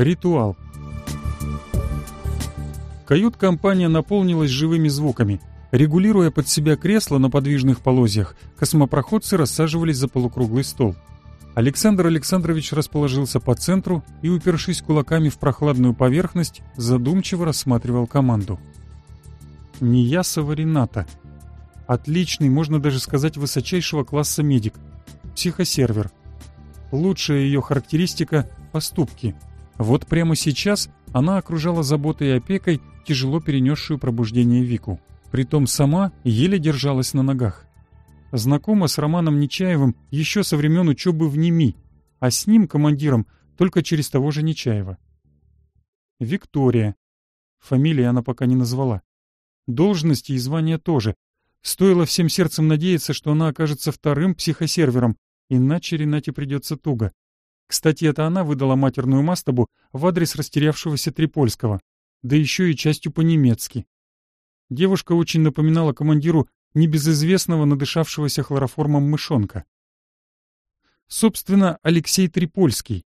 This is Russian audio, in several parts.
Ритуал. Кают-компания наполнилась живыми звуками. Регулируя под себя кресла на подвижных полозьях, космопроходцы рассаживались за полукруглый стол. Александр Александрович расположился по центру и, упершись кулаками в прохладную поверхность, задумчиво рассматривал команду. Неясова Рената. Отличный, можно даже сказать, высочайшего класса медик. Психосервер. Лучшая ее характеристика – поступки – вот прямо сейчас она окружала заботой и опекой тяжело перенесшую пробуждение Вику. Притом сама еле держалась на ногах. Знакома с Романом Нечаевым еще со времен учебы в НИМИ, а с ним, командиром, только через того же Нечаева. Виктория. Фамилии она пока не назвала. Должности и звания тоже. Стоило всем сердцем надеяться, что она окажется вторым психосервером, иначе Ренате придется туго. Кстати, это она выдала матерную мастабу в адрес растерявшегося Трипольского, да еще и частью по-немецки. Девушка очень напоминала командиру небезызвестного надышавшегося хлороформом мышонка. Собственно, Алексей Трипольский,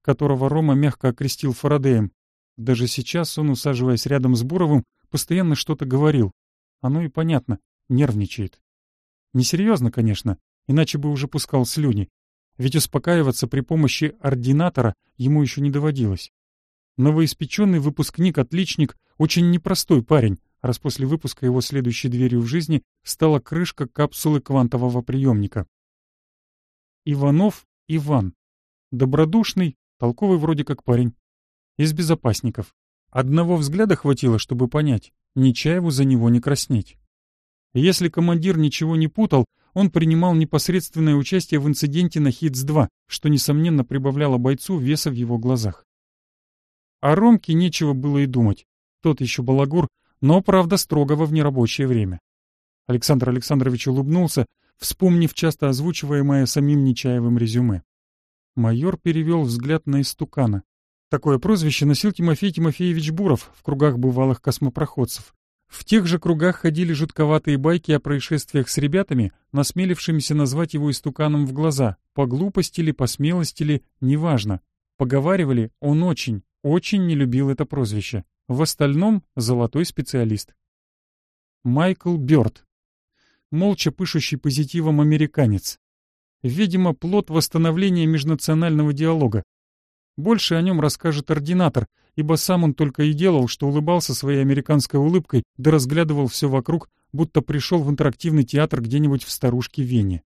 которого Рома мягко окрестил Фарадеем. Даже сейчас он, усаживаясь рядом с Буровым, постоянно что-то говорил. Оно и понятно, нервничает. Несерьезно, конечно, иначе бы уже пускал слюни ведь успокаиваться при помощи ординатора ему еще не доводилось. Новоиспеченный выпускник-отличник очень непростой парень, раз после выпуска его следующей дверью в жизни стала крышка капсулы квантового приемника. Иванов Иван. Добродушный, толковый вроде как парень. Из безопасников. Одного взгляда хватило, чтобы понять, Нечаеву за него не краснеть. Если командир ничего не путал, он принимал непосредственное участие в инциденте на Хитс-2, что, несомненно, прибавляло бойцу веса в его глазах. О Ромке нечего было и думать. Тот еще балагур, но, правда, строгого в нерабочее время. Александр Александрович улыбнулся, вспомнив часто озвучиваемое самим Нечаевым резюме. Майор перевел взгляд на истукана. Такое прозвище носил Тимофей Тимофеевич Буров в кругах бывалых космопроходцев. В тех же кругах ходили жутковатые байки о происшествиях с ребятами, насмелившимися назвать его истуканом в глаза, по глупости ли, по смелости ли, неважно. Поговаривали, он очень, очень не любил это прозвище. В остальном — золотой специалист. Майкл Бёрд. Молча пышущий позитивом американец. Видимо, плод восстановления межнационального диалога. Больше о нем расскажет ординатор — ибо сам он только и делал, что улыбался своей американской улыбкой, да разглядывал все вокруг, будто пришел в интерактивный театр где-нибудь в старушке Вене.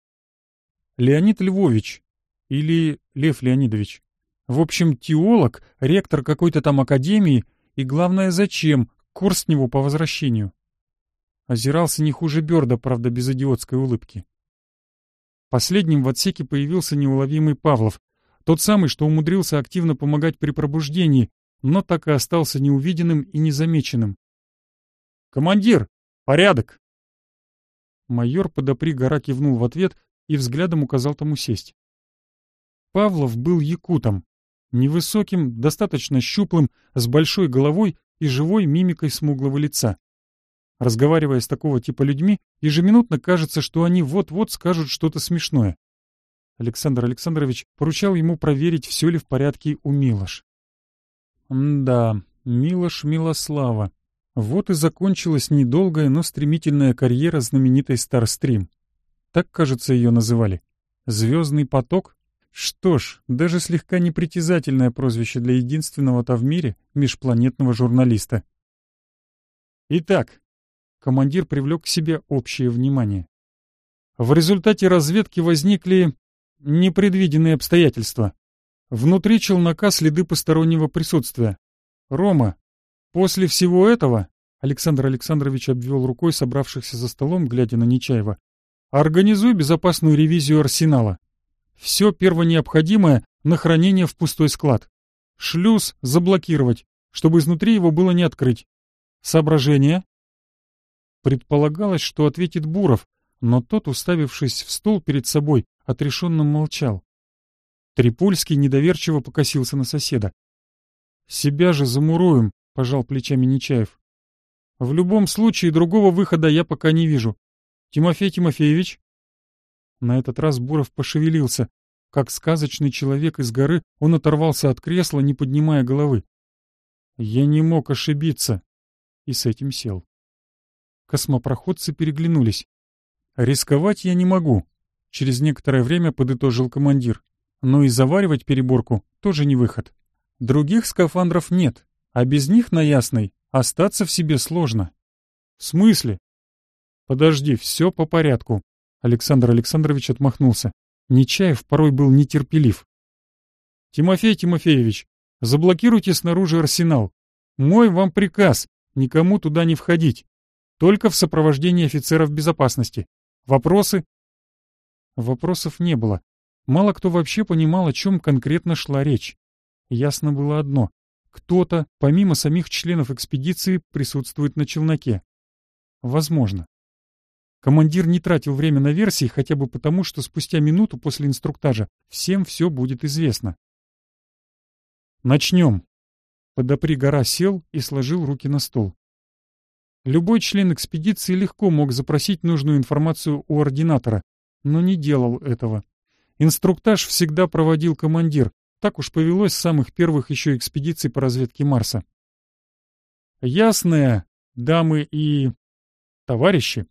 Леонид Львович, или Лев Леонидович. В общем, теолог, ректор какой-то там академии, и главное, зачем, курс с него по возвращению. Озирался не хуже Бёрда, правда, без идиотской улыбки. Последним в отсеке появился неуловимый Павлов, тот самый, что умудрился активно помогать при пробуждении, но так и остался неувиденным и незамеченным. «Командир! Порядок!» Майор подопри гора кивнул в ответ и взглядом указал тому сесть. Павлов был якутом. Невысоким, достаточно щуплым, с большой головой и живой мимикой смуглого лица. Разговаривая с такого типа людьми, ежеминутно кажется, что они вот-вот скажут что-то смешное. Александр Александрович поручал ему проверить, все ли в порядке у Милош. Да, Милош Милослава. Вот и закончилась недолгая, но стремительная карьера знаменитой Старстрим. Так, кажется, ее называли. «Звездный поток»? Что ж, даже слегка непритязательное прозвище для единственного-то в мире межпланетного журналиста. Итак, командир привлек к себе общее внимание. В результате разведки возникли непредвиденные обстоятельства. Внутри челнока следы постороннего присутствия. Рома. После всего этого Александр Александрович обвел рукой собравшихся за столом, глядя на Нечаева. «Организуй безопасную ревизию арсенала. Все первонеобходимое на хранение в пустой склад. Шлюз заблокировать, чтобы изнутри его было не открыть. Соображение?» Предполагалось, что ответит Буров, но тот, уставившись в стол перед собой, отрешенно молчал. Трипольский недоверчиво покосился на соседа. «Себя же замуруем», — пожал плечами Нечаев. «В любом случае другого выхода я пока не вижу. Тимофей Тимофеевич?» На этот раз Буров пошевелился. Как сказочный человек из горы, он оторвался от кресла, не поднимая головы. «Я не мог ошибиться», и с этим сел. Космопроходцы переглянулись. «Рисковать я не могу», — через некоторое время подытожил командир но и заваривать переборку тоже не выход. Других скафандров нет, а без них на Ясной остаться в себе сложно. В смысле? Подожди, все по порядку. Александр Александрович отмахнулся. Нечаев порой был нетерпелив. «Тимофей Тимофеевич, заблокируйте снаружи арсенал. Мой вам приказ, никому туда не входить. Только в сопровождении офицеров безопасности. Вопросы?» Вопросов не было. Мало кто вообще понимал, о чем конкретно шла речь. Ясно было одно — кто-то, помимо самих членов экспедиции, присутствует на челноке. Возможно. Командир не тратил время на версии, хотя бы потому, что спустя минуту после инструктажа всем все будет известно. «Начнем», Подопри гора сел и сложил руки на стол. Любой член экспедиции легко мог запросить нужную информацию у ординатора, но не делал этого. Инструктаж всегда проводил командир, так уж повелось с самых первых еще экспедиций по разведке Марса. Ясное, дамы и... товарищи!»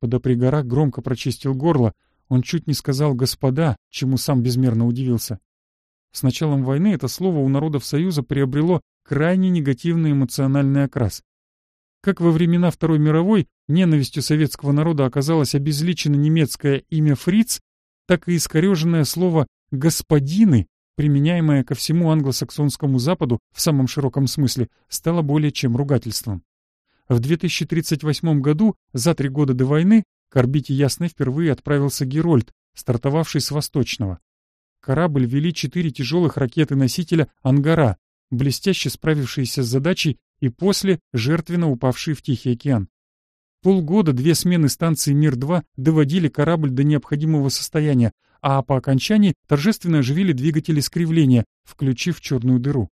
Подопригора громко прочистил горло, он чуть не сказал «господа», чему сам безмерно удивился. С началом войны это слово у народов Союза приобрело крайне негативный эмоциональный окрас. Как во времена Второй мировой ненавистью советского народа оказалось обезличено немецкое имя «фриц», так и искореженное слово «господины», применяемое ко всему англосаксонскому Западу в самом широком смысле, стало более чем ругательством. В 2038 году, за три года до войны, к орбите Ясны впервые отправился Герольд, стартовавший с Восточного. Корабль вели четыре тяжелых ракеты-носителя «Ангара», блестяще справившиеся с задачей и после жертвенно упавшие в Тихий океан. Полгода две смены станции «Мир-2» доводили корабль до необходимого состояния, а по окончании торжественно оживили двигатели скривления, включив черную дыру.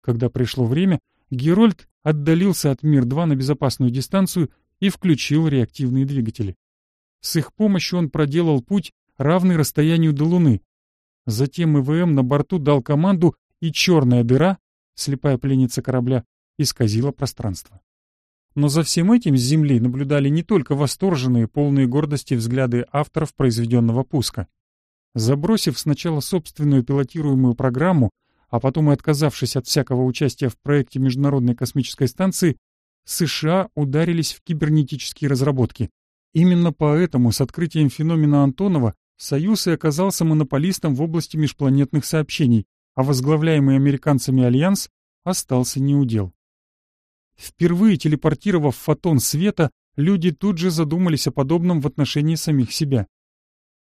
Когда пришло время, Герольд отдалился от «Мир-2» на безопасную дистанцию и включил реактивные двигатели. С их помощью он проделал путь, равный расстоянию до Луны. Затем ИВМ на борту дал команду, и черная дыра, слепая пленница корабля, исказила пространство. Но за всем этим с Земли наблюдали не только восторженные, полные гордости взгляды авторов произведенного пуска. Забросив сначала собственную пилотируемую программу, а потом и отказавшись от всякого участия в проекте Международной космической станции, США ударились в кибернетические разработки. Именно поэтому с открытием феномена Антонова Союз и оказался монополистом в области межпланетных сообщений, а возглавляемый американцами Альянс остался неудел. Впервые телепортировав фотон света, люди тут же задумались о подобном в отношении самих себя.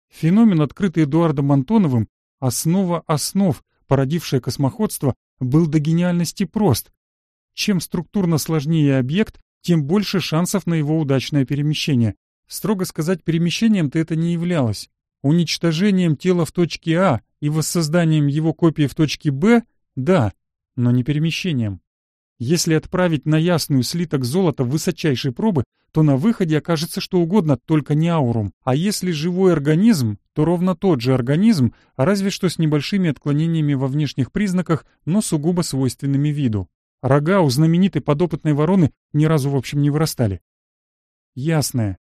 Феномен, открытый Эдуардом Антоновым, основа основ, породившая космоходство, был до гениальности прост. Чем структурно сложнее объект, тем больше шансов на его удачное перемещение. Строго сказать, перемещением-то это не являлось. Уничтожением тела в точке А и воссозданием его копии в точке Б – да, но не перемещением. Если отправить на ясную слиток золота высочайшей пробы, то на выходе окажется что угодно, только не аурум. А если живой организм, то ровно тот же организм, разве что с небольшими отклонениями во внешних признаках, но сугубо свойственными виду. Рога у знаменитой подопытной вороны ни разу в общем не вырастали. Ясное.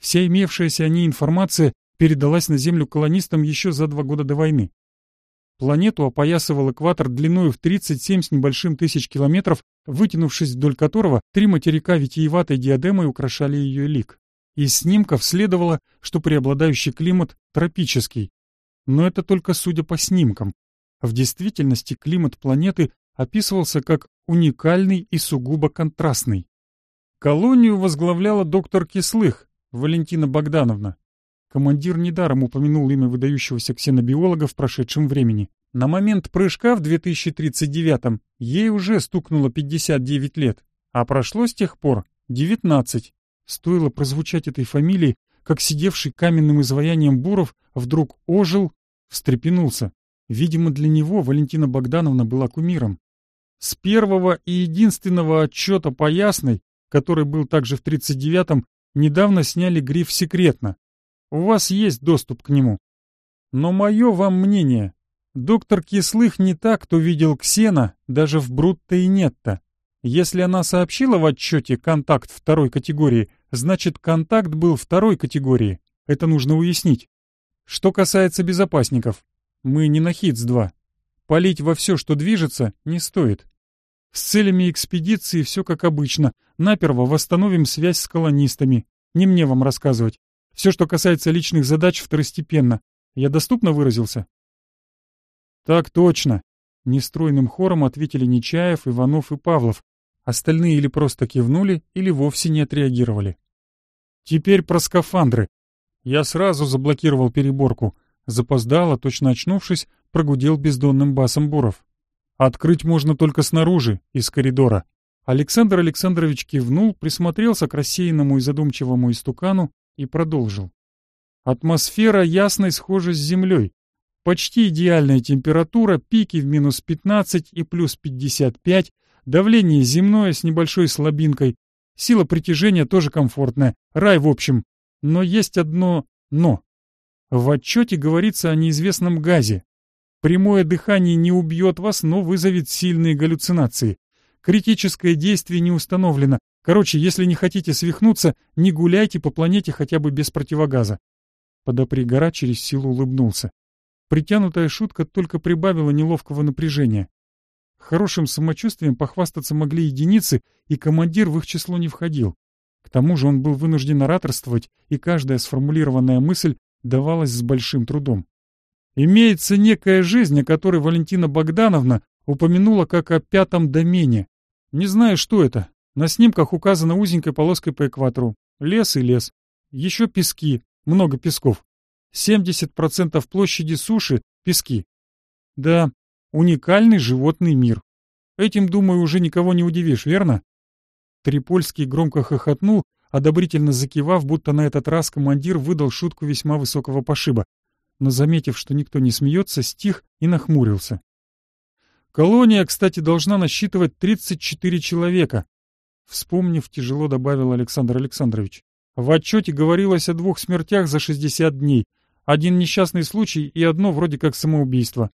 Вся имевшаяся о ней информация передалась на землю колонистам еще за два года до войны. Планету опоясывал экватор длиною в 37 с небольшим тысяч километров, вытянувшись вдоль которого три материка витиеватой диадемой украшали ее лик. Из снимков следовало, что преобладающий климат тропический. Но это только судя по снимкам. В действительности климат планеты описывался как уникальный и сугубо контрастный. Колонию возглавляла доктор Кислых, Валентина Богдановна, Командир недаром упомянул имя выдающегося ксенобиолога в прошедшем времени. На момент прыжка в 2039-м ей уже стукнуло 59 лет, а прошло с тех пор 19. Стоило прозвучать этой фамилии, как сидевший каменным изваянием Буров вдруг ожил, встрепенулся. Видимо, для него Валентина Богдановна была кумиром. С первого и единственного отчета по Ясной, который был также в 39-м, недавно сняли гриф «Секретно», у вас есть доступ к нему. Но мое вам мнение. Доктор Кислых не так, кто видел Ксена, даже в Брутто и Нетто. Если она сообщила в отчете контакт второй категории, значит контакт был второй категории. Это нужно уяснить. Что касается безопасников, мы не на Хитс-2. Палить во все, что движется, не стоит. С целями экспедиции все как обычно. Наперво восстановим связь с колонистами. Не мне вам рассказывать. Все, что касается личных задач, второстепенно. Я доступно выразился?» «Так точно!» — нестройным хором ответили Нечаев, Иванов и Павлов. Остальные или просто кивнули, или вовсе не отреагировали. «Теперь про скафандры!» Я сразу заблокировал переборку. Запоздало, точно очнувшись, прогудел бездонным басом Буров. «Открыть можно только снаружи, из коридора». Александр Александрович кивнул, присмотрелся к рассеянному и задумчивому истукану, и продолжил. Атмосфера ясной, схожа с Землей. Почти идеальная температура, пики в минус 15 и плюс 55, давление земное с небольшой слабинкой, сила притяжения тоже комфортная, рай в общем. Но есть одно «но». В отчете говорится о неизвестном газе. Прямое дыхание не убьет вас, но вызовет сильные галлюцинации. Критическое действие не установлено, Короче, если не хотите свихнуться, не гуляйте по планете хотя бы без противогаза. Подопри гора через силу улыбнулся. Притянутая шутка только прибавила неловкого напряжения. Хорошим самочувствием похвастаться могли единицы, и командир в их число не входил. К тому же он был вынужден ораторствовать, и каждая сформулированная мысль давалась с большим трудом. Имеется некая жизнь, о которой Валентина Богдановна упомянула как о пятом домене. Не знаю, что это, на снимках указано узенькой полоской по экватору. Лес и лес. Еще пески. Много песков. 70% площади суши — пески. Да, уникальный животный мир. Этим, думаю, уже никого не удивишь, верно? Трипольский громко хохотнул, одобрительно закивав, будто на этот раз командир выдал шутку весьма высокого пошиба. Но, заметив, что никто не смеется, стих и нахмурился. Колония, кстати, должна насчитывать 34 человека, Вспомнив, тяжело добавил Александр Александрович. В отчете говорилось о двух смертях за 60 дней. Один несчастный случай и одно вроде как самоубийство.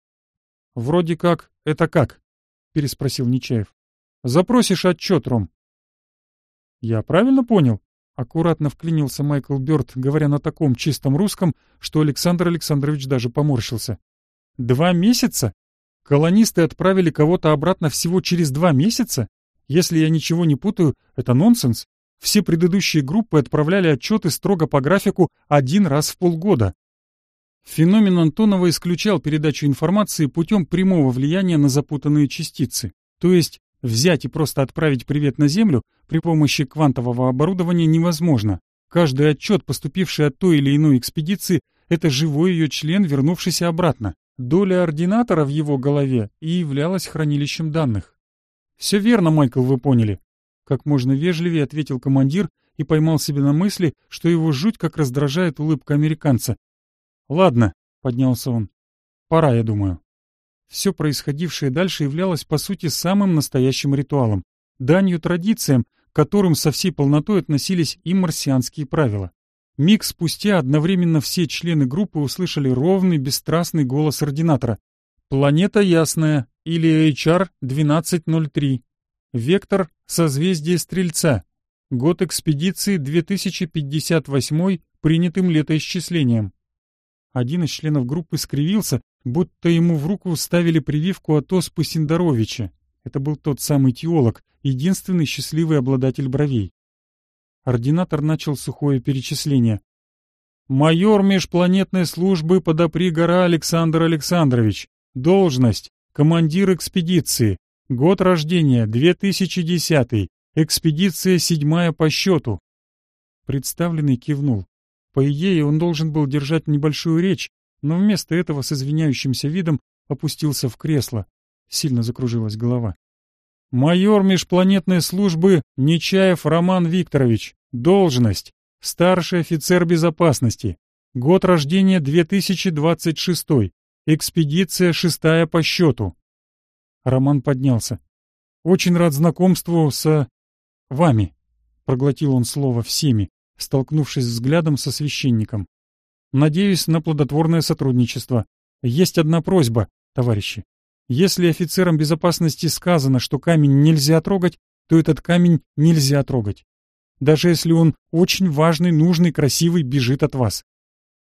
«Вроде как, это как?» — переспросил Нечаев. «Запросишь отчет, Ром». «Я правильно понял?» — аккуратно вклинился Майкл Бёрд, говоря на таком чистом русском, что Александр Александрович даже поморщился. «Два месяца? Колонисты отправили кого-то обратно всего через два месяца? Если я ничего не путаю, это нонсенс. Все предыдущие группы отправляли отчеты строго по графику один раз в полгода. Феномен Антонова исключал передачу информации путем прямого влияния на запутанные частицы. То есть взять и просто отправить привет на Землю при помощи квантового оборудования невозможно. Каждый отчет, поступивший от той или иной экспедиции, это живой ее член, вернувшийся обратно. Доля ординатора в его голове и являлась хранилищем данных. «Все верно, Майкл, вы поняли», — как можно вежливее ответил командир и поймал себе на мысли, что его жуть как раздражает улыбка американца. «Ладно», — поднялся он, — «пора, я думаю». Все происходившее дальше являлось, по сути, самым настоящим ритуалом, данью традициям, которым со всей полнотой относились и марсианские правила. Миг спустя одновременно все члены группы услышали ровный, бесстрастный голос ординатора. «Планета ясная, или HR-1203. Вектор созвездие Стрельца. Год экспедиции 2058 принятым летоисчислением. Один из членов группы скривился, будто ему в руку ставили прививку от оспы Синдоровича. Это был тот самый теолог, единственный счастливый обладатель бровей. Ординатор начал сухое перечисление. «Майор межпланетной службы подопри гора Александр Александрович. Должность командир экспедиции, год рождения 2010, экспедиция седьмая по счету. Представленный кивнул. По идее, он должен был держать небольшую речь, но вместо этого с извиняющимся видом опустился в кресло. Сильно закружилась голова. «Майор межпланетной службы Нечаев Роман Викторович. Должность. Старший офицер безопасности. Год рождения 2026. Экспедиция шестая по счету. Роман поднялся. Очень рад знакомству с... вами. Проглотил он слово «всеми», столкнувшись взглядом со священником. Надеюсь на плодотворное сотрудничество. Есть одна просьба, товарищи. Если офицерам безопасности сказано, что камень нельзя трогать, то этот камень нельзя трогать. Даже если он очень важный, нужный, красивый, бежит от вас.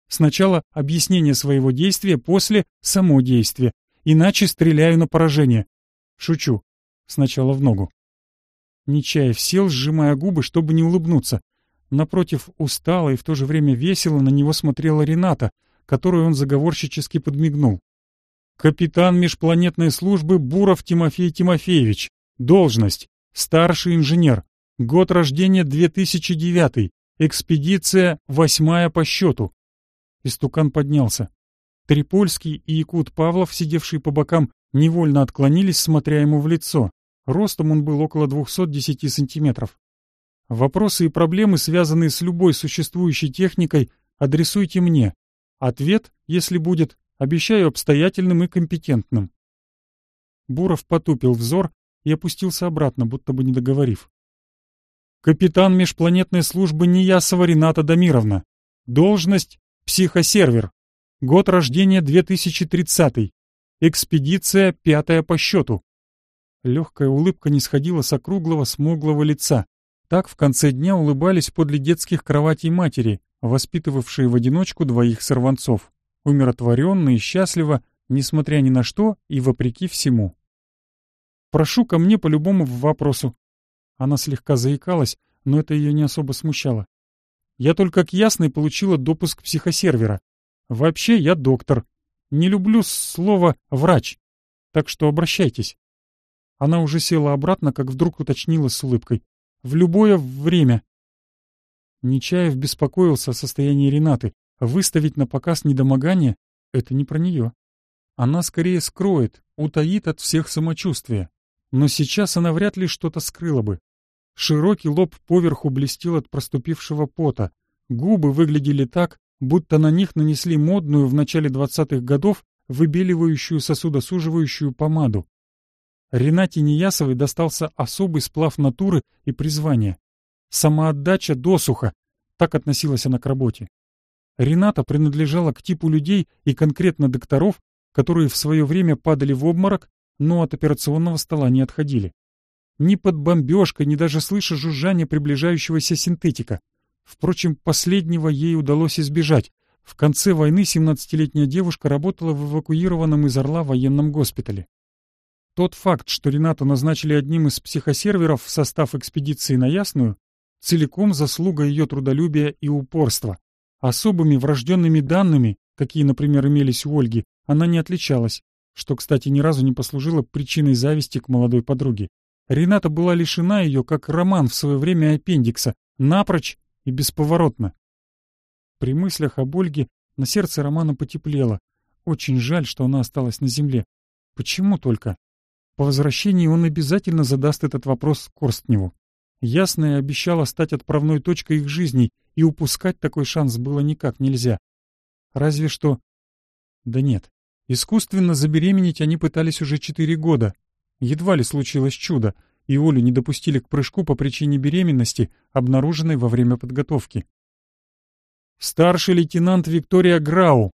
Сначала объяснение своего действия, после само действие. Иначе стреляю на поражение. Шучу. Сначала в ногу. Нечаев сел, сжимая губы, чтобы не улыбнуться. Напротив, устало и в то же время весело на него смотрела Рената, которую он заговорщически подмигнул. «Капитан межпланетной службы Буров Тимофей Тимофеевич. Должность. Старший инженер. Год рождения 2009. Экспедиция восьмая по счету. Истукан поднялся. Трипольский и Якут Павлов, сидевшие по бокам, невольно отклонились, смотря ему в лицо. Ростом он был около 210 сантиметров. Вопросы и проблемы, связанные с любой существующей техникой, адресуйте мне. Ответ, если будет, обещаю обстоятельным и компетентным. Буров потупил взор и опустился обратно, будто бы не договорив. Капитан межпланетной службы Неясова Рената Дамировна. Должность Психосервер. Год рождения 2030. Экспедиция пятая по счету. Легкая улыбка не сходила с округлого смуглого лица. Так в конце дня улыбались подле детских кроватей матери, воспитывавшие в одиночку двоих сорванцов. Умиротворенно и счастливо, несмотря ни на что и вопреки всему. «Прошу ко мне по любому вопросу». Она слегка заикалась, но это ее не особо смущало. Я только к ясной получила допуск психосервера. Вообще я доктор. Не люблю слово «врач». Так что обращайтесь. Она уже села обратно, как вдруг уточнила с улыбкой. В любое время. Нечаев беспокоился о состоянии Ренаты. Выставить на показ недомогание — это не про нее. Она скорее скроет, утаит от всех самочувствия. Но сейчас она вряд ли что-то скрыла бы. Широкий лоб поверху блестел от проступившего пота. Губы выглядели так, будто на них нанесли модную в начале двадцатых годов выбеливающую сосудосуживающую помаду. Ренате Неясовой достался особый сплав натуры и призвания. Самоотдача досуха, так относилась она к работе. Рената принадлежала к типу людей и конкретно докторов, которые в свое время падали в обморок, но от операционного стола не отходили ни под бомбежкой, ни даже слыша жужжание приближающегося синтетика. Впрочем, последнего ей удалось избежать. В конце войны 17-летняя девушка работала в эвакуированном из Орла военном госпитале. Тот факт, что Ренату назначили одним из психосерверов в состав экспедиции на Ясную, целиком заслуга ее трудолюбия и упорства. Особыми врожденными данными, какие, например, имелись у Ольги, она не отличалась, что, кстати, ни разу не послужило причиной зависти к молодой подруге. Рената была лишена ее, как роман в свое время аппендикса, напрочь и бесповоротно. При мыслях об Ольге на сердце Романа потеплело. Очень жаль, что она осталась на земле. Почему только? По возвращении он обязательно задаст этот вопрос Корстневу. Ясная обещала стать отправной точкой их жизней, и упускать такой шанс было никак нельзя. Разве что... Да нет. Искусственно забеременеть они пытались уже четыре года, Едва ли случилось чудо, и Олю не допустили к прыжку по причине беременности, обнаруженной во время подготовки. Старший лейтенант Виктория Грау.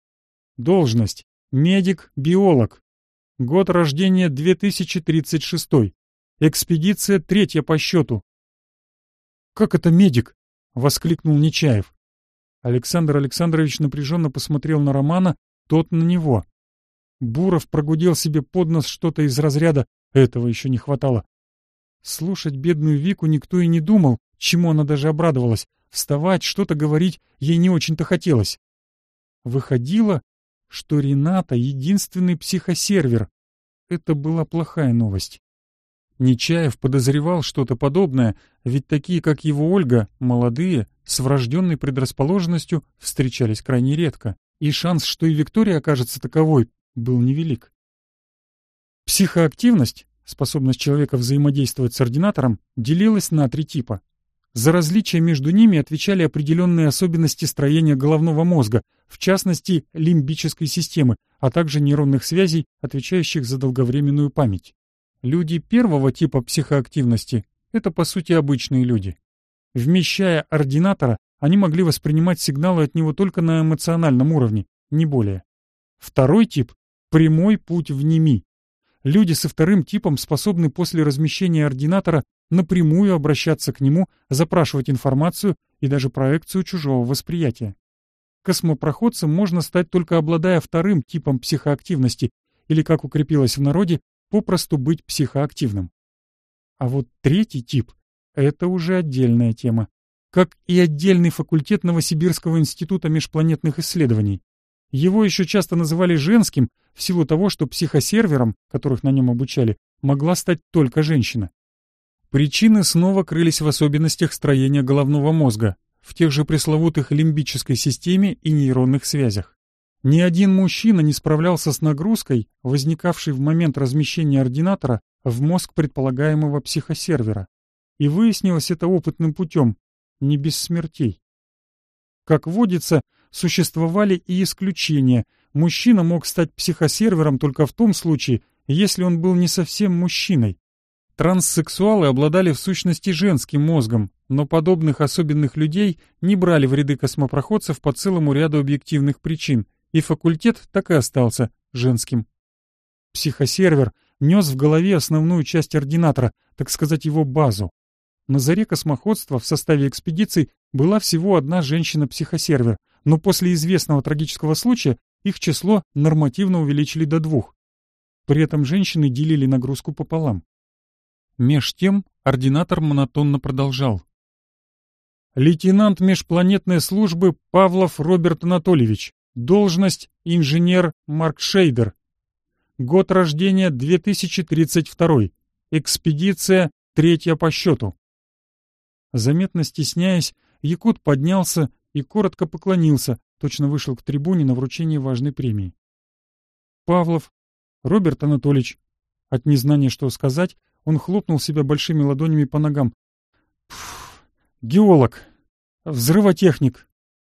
Должность. Медик-биолог. Год рождения 2036. Экспедиция третья по счету. «Как это медик?» — воскликнул Нечаев. Александр Александрович напряженно посмотрел на Романа, тот на него. Буров прогудел себе под нос что-то из разряда этого еще не хватало. Слушать бедную Вику никто и не думал, чему она даже обрадовалась. Вставать, что-то говорить ей не очень-то хотелось. Выходило, что Рената — единственный психосервер. Это была плохая новость. Нечаев подозревал что-то подобное, ведь такие, как его Ольга, молодые, с врожденной предрасположенностью, встречались крайне редко, и шанс, что и Виктория окажется таковой, был невелик. Психоактивность, способность человека взаимодействовать с ординатором, делилась на три типа. За различия между ними отвечали определенные особенности строения головного мозга, в частности, лимбической системы, а также нейронных связей, отвечающих за долговременную память. Люди первого типа психоактивности — это, по сути, обычные люди. Вмещая ординатора, они могли воспринимать сигналы от него только на эмоциональном уровне, не более. Второй тип — прямой путь в ними, люди со вторым типом способны после размещения ординатора напрямую обращаться к нему, запрашивать информацию и даже проекцию чужого восприятия. Космопроходцем можно стать только обладая вторым типом психоактивности, или, как укрепилось в народе, попросту быть психоактивным. А вот третий тип — это уже отдельная тема, как и отдельный факультет Новосибирского института межпланетных исследований. Его еще часто называли женским, в силу того, что психосервером, которых на нем обучали, могла стать только женщина. Причины снова крылись в особенностях строения головного мозга, в тех же пресловутых лимбической системе и нейронных связях. Ни один мужчина не справлялся с нагрузкой, возникавшей в момент размещения ординатора в мозг предполагаемого психосервера. И выяснилось это опытным путем, не без смертей. Как водится, существовали и исключения. Мужчина мог стать психосервером только в том случае, если он был не совсем мужчиной. Транссексуалы обладали в сущности женским мозгом, но подобных особенных людей не брали в ряды космопроходцев по целому ряду объективных причин, и факультет так и остался женским. Психосервер нес в голове основную часть ординатора, так сказать, его базу. На заре космоходства в составе экспедиции была всего одна женщина-психосервер, но после известного трагического случая их число нормативно увеличили до двух. При этом женщины делили нагрузку пополам. Меж тем ординатор монотонно продолжал. Лейтенант межпланетной службы Павлов Роберт Анатольевич. Должность инженер Марк Шейдер. Год рождения 2032. Экспедиция третья по счету. Заметно стесняясь, Якут поднялся, и коротко поклонился, точно вышел к трибуне на вручение важной премии. Павлов, Роберт Анатольевич. От незнания, что сказать, он хлопнул себя большими ладонями по ногам. Фу, геолог, взрывотехник.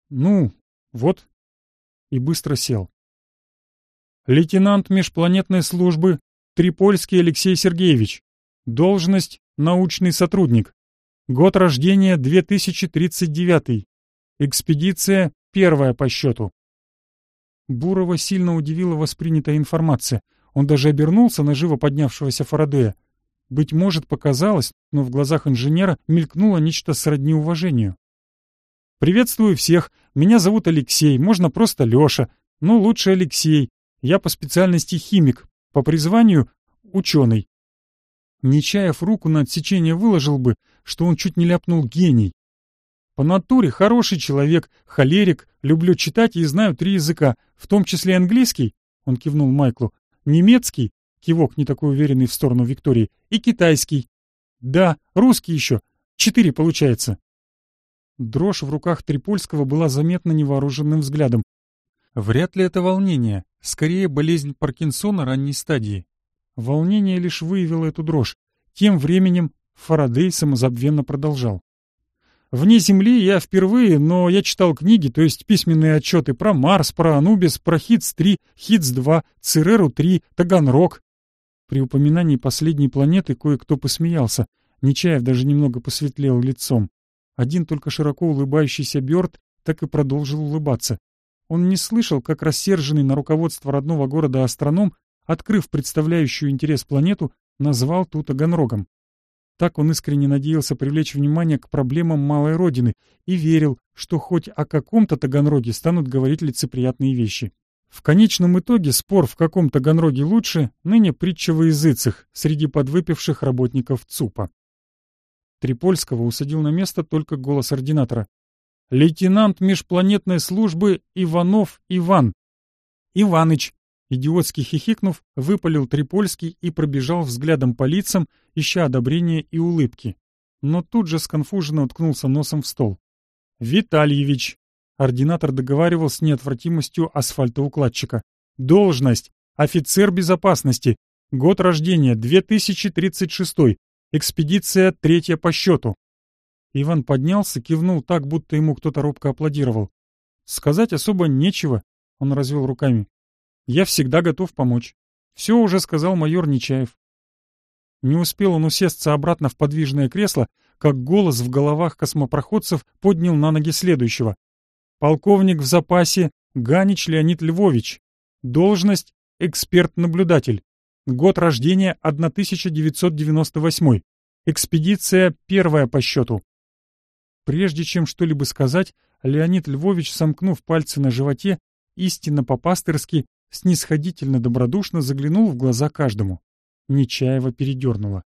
Ну, вот. И быстро сел. Лейтенант межпланетной службы Трипольский Алексей Сергеевич. Должность научный сотрудник. Год рождения 2039. Экспедиция первая по счету. Бурова сильно удивила воспринятая информация. Он даже обернулся на живо поднявшегося Фарадея. Быть может, показалось, но в глазах инженера мелькнуло нечто сродни уважению. «Приветствую всех. Меня зовут Алексей, можно просто Лёша. но лучше Алексей. Я по специальности химик, по призванию — ученый». Нечаев руку на отсечение выложил бы, что он чуть не ляпнул гений. По натуре хороший человек, холерик, люблю читать и знаю три языка, в том числе английский, он кивнул Майклу, немецкий, кивок не такой уверенный в сторону Виктории, и китайский. Да, русский еще, четыре получается. Дрожь в руках Трипольского была заметна невооруженным взглядом. Вряд ли это волнение, скорее болезнь Паркинсона ранней стадии. Волнение лишь выявило эту дрожь. Тем временем Фарадей самозабвенно продолжал. Вне Земли я впервые, но я читал книги, то есть письменные отчеты про Марс, про Анубис, про Хитс-3, Хитс-2, Цереру-3, Таганрог. При упоминании последней планеты кое-кто посмеялся. Нечаев даже немного посветлел лицом. Один только широко улыбающийся Бёрд так и продолжил улыбаться. Он не слышал, как рассерженный на руководство родного города астроном, открыв представляющую интерес планету, назвал ту Таганрогом. Так он искренне надеялся привлечь внимание к проблемам малой родины и верил, что хоть о каком-то Таганроге станут говорить лицеприятные вещи. В конечном итоге спор в каком-то Таганроге лучше ныне притча во языцах среди подвыпивших работников ЦУПа. Трипольского усадил на место только голос ординатора. «Лейтенант межпланетной службы Иванов Иван». «Иваныч», Идиотски хихикнув, выпалил Трипольский и пробежал взглядом по лицам, ища одобрения и улыбки. Но тут же сконфуженно уткнулся носом в стол. «Витальевич!» Ординатор договаривал с неотвратимостью асфальтоукладчика. «Должность! Офицер безопасности! Год рождения 2036! Экспедиция третья по счету!» Иван поднялся, кивнул так, будто ему кто-то робко аплодировал. «Сказать особо нечего», — он развел руками. Я всегда готов помочь. Все уже сказал майор Нечаев. Не успел он усесться обратно в подвижное кресло, как голос в головах космопроходцев поднял на ноги следующего. Полковник в запасе Ганич Леонид Львович. Должность — эксперт-наблюдатель. Год рождения 1998. Экспедиция первая по счету. Прежде чем что-либо сказать, Леонид Львович, сомкнув пальцы на животе, истинно по-пастырски снисходительно-добродушно заглянул в глаза каждому. Нечаева передернула.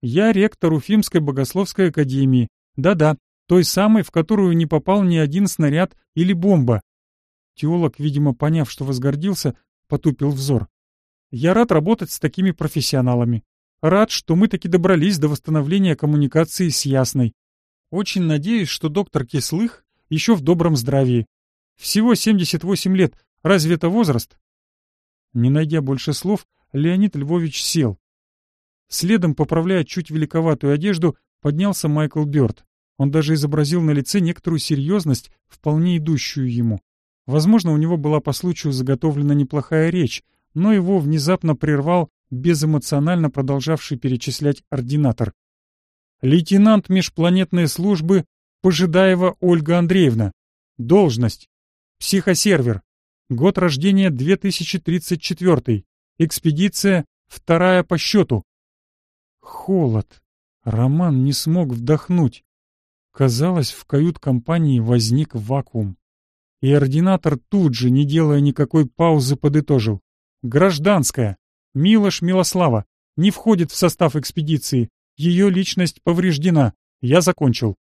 «Я ректор Уфимской богословской академии. Да-да, той самой, в которую не попал ни один снаряд или бомба». Теолог, видимо, поняв, что возгордился, потупил взор. «Я рад работать с такими профессионалами. Рад, что мы таки добрались до восстановления коммуникации с Ясной. Очень надеюсь, что доктор Кислых еще в добром здравии. Всего 78 лет, Разве это возраст?» Не найдя больше слов, Леонид Львович сел. Следом, поправляя чуть великоватую одежду, поднялся Майкл Бёрд. Он даже изобразил на лице некоторую серьезность, вполне идущую ему. Возможно, у него была по случаю заготовлена неплохая речь, но его внезапно прервал безэмоционально продолжавший перечислять ординатор. «Лейтенант межпланетной службы Пожидаева Ольга Андреевна. Должность. Психосервер. Год рождения 2034. Экспедиция вторая по счету. Холод. Роман не смог вдохнуть. Казалось, в кают-компании возник вакуум. И ординатор тут же, не делая никакой паузы, подытожил. «Гражданская. Милош Милослава. Не входит в состав экспедиции. Ее личность повреждена. Я закончил».